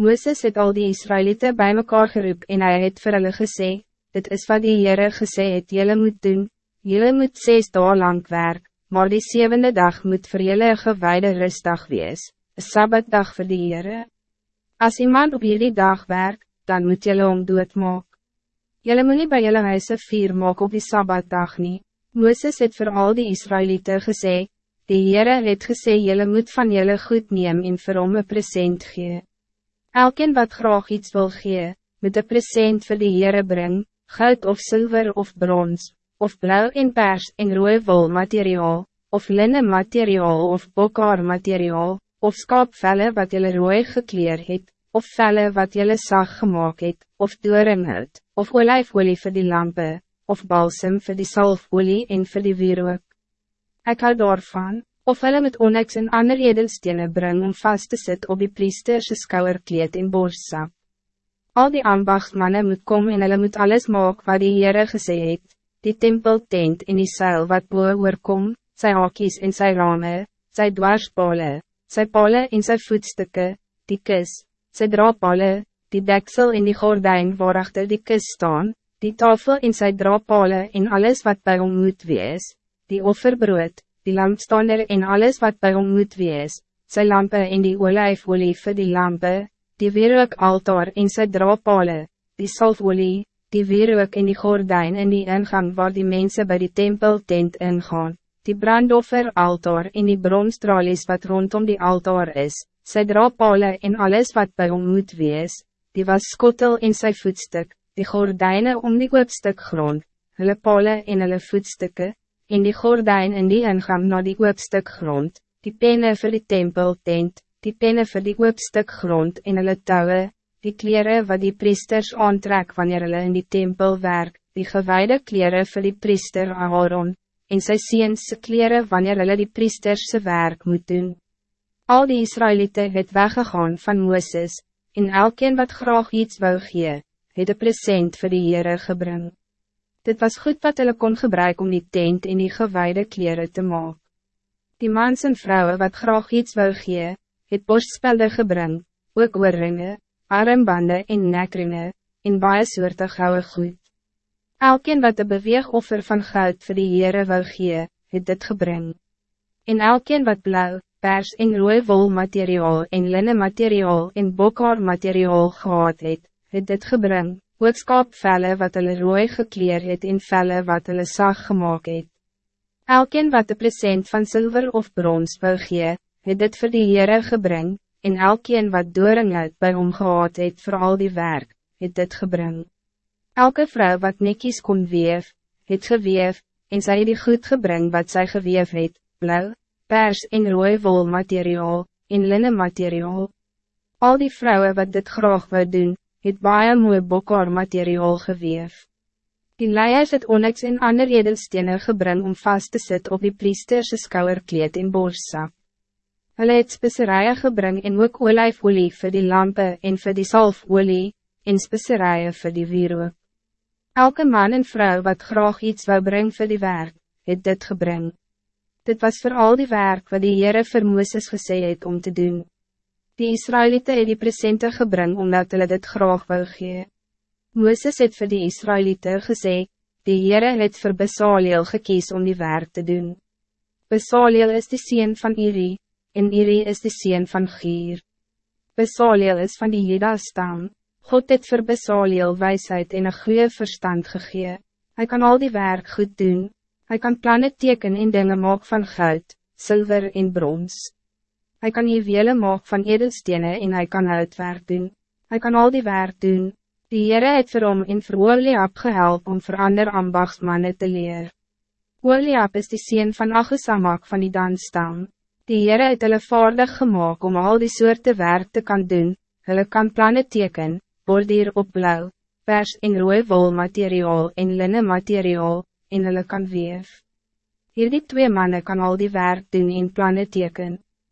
Mooses het al die Israëlieten bij mekaar geroep en hij het vir hulle gesê, dit is wat die Heere gesê het jylle moet doen, jylle moet zes dagen lang werk, maar die zevende dag moet vir jylle een gewijde rustdag wees, een sabbatdag vir die Heere. As iemand op jullie dag werk, dan moet jylle om dood maak. Jylle moet nie by jylle huise vier maak op die sabbatdag nie. Mooses het voor al die Israëlieten gesê, die Heere het gesê jylle moet van jylle goed neem en vir hom een present gee. Elkeen wat graag iets wil gee, moet een present voor de Heere bring, goud of zilver of brons, of blauw en pers en rooie wol materiaal, of linnen materiaal of bokhaar materiaal, of skaapvelle wat jylle rooi gekleer het, of velle wat jylle sag gemaakt het, of doornhout, of olijfolie voor die lampen, of balsem voor die salfolie en voor die wierook. Ik hou daarvan, of hulle met onyx en ander edelstene bring om vast te sit op die priesterse skouwerkleed en borstzak. Al die ambachtmannen moet komen en hulle moet alles maak wat die Heere gesê het, die tempeltent en die seil wat boe oorkom, sy hakies en sy rame, sy dwarspale, sy pale en sy voetstukke, die kus, sy drapale, die deksel en die gordijn waarachter die kus staan, die tafel en sy drapale en alles wat bij hom moet wees, die offerbrood, die lampstander en alles wat bij hom moet wees, sy lampe en die olijfolie vir die lampe, die altaar en sy draapale, die salfolie, die weerhoek en die gordijn en die ingang waar die mensen bij die tempel tent ingaan, die brandoffer altaar en die bronstralies wat rondom die altaar is, sy draapale en alles wat bij hom moet wees, die was skottel en sy voetstuk, die gordijnen om die oopstuk grond, hulle pale en hulle voetstukken, en die gordijn in die ingang naar die oopstuk grond, die penne voor die tempel tent, die penne voor die oopstuk grond en hulle touwe, die kleren wat die priesters aantrek wanneer hulle in die tempel werk, die gewijde kleren voor die priester Aaron, en sy seense kleren wanneer hulle die priesterse werk moet doen. Al die Israëlieten het weggegaan van Mooses, en elkeen wat graag iets wou gee, het een present voor die Heere gebring. Dit was goed wat hulle kon gebruiken om die tent in die gewijde kleren te maken. Die mans en vrouwen wat graag iets wil gee, het borstspelde gebring, ook oorringe, armbande en nekringe, en baie soorte gouden goed. Elkeen wat de beweegoffer van goud voor die Heere wil gee, het dit gebring. En elkeen wat blauw, pers en rooi wol materiaal en linnen materiaal en bokhaar materiaal gehad het, het dit gebring ook skaapvelle wat hulle rooi gekleer het en velle wat hulle sag gemaakt het. Elkeen wat de present van zilver of brons wil gee, het dit vir die Heere gebring, en elkeen wat dooring uit by hom gehad het voor al die werk, het dit gebring. Elke vrouw wat nekkies kon weef, het geweef, en sy het die goed gebring wat zij geweef het, blauw, pers en rooi wol materiaal, en linnen materiaal. Al die vrouwen wat dit graag wil doen, het baie mooi bokhaar materiaal geweef. Die leiers het onyx en ander edelstene gebring om vast te sit op die priesterse skouwerkleed en borstzak. Hulle het specerijen gebring en ook olijfolie vir die lampe en vir die salfolie, en specerijen vir die wierook. Elke man en vrouw wat graag iets wou bring vir die werk, het dit gebring. Dit was voor al die werk wat die Heere vir Mooses gesê het om te doen. Die Israëlieten het die presente gebring omdat hulle dit graag wil gee. Mooses het vir die Israëlieten gesê, die Heere het vir Besaliel gekies om die werk te doen. Besaliel is de sien van Iri, en Iri is de sien van Gier. Besaliel is van die Jeda stam. God het vir Besaliel wijsheid en een goede verstand gegee. Hij kan al die werk goed doen. Hij kan plannen teken en dingen maak van goud, zilver en brons. Hij kan juwelen maak van edelstenen en hij kan uitwerk doen. Hij kan al die werk doen. Die Heere het vir hom en vir Oliab gehelp om vir ander ambachtsmannen te leer. Oliab is die sien van Agesamak van die Danstam. Die Heere het hulle vaardig gemaakt om al die soorte werk te kan doen. Hulle kan plannen teken, bordier op blauw, pers en rooi wol materiaal en linnen materiaal, en hulle kan weef. Hierdie twee mannen kan al die werk doen en plannen teken.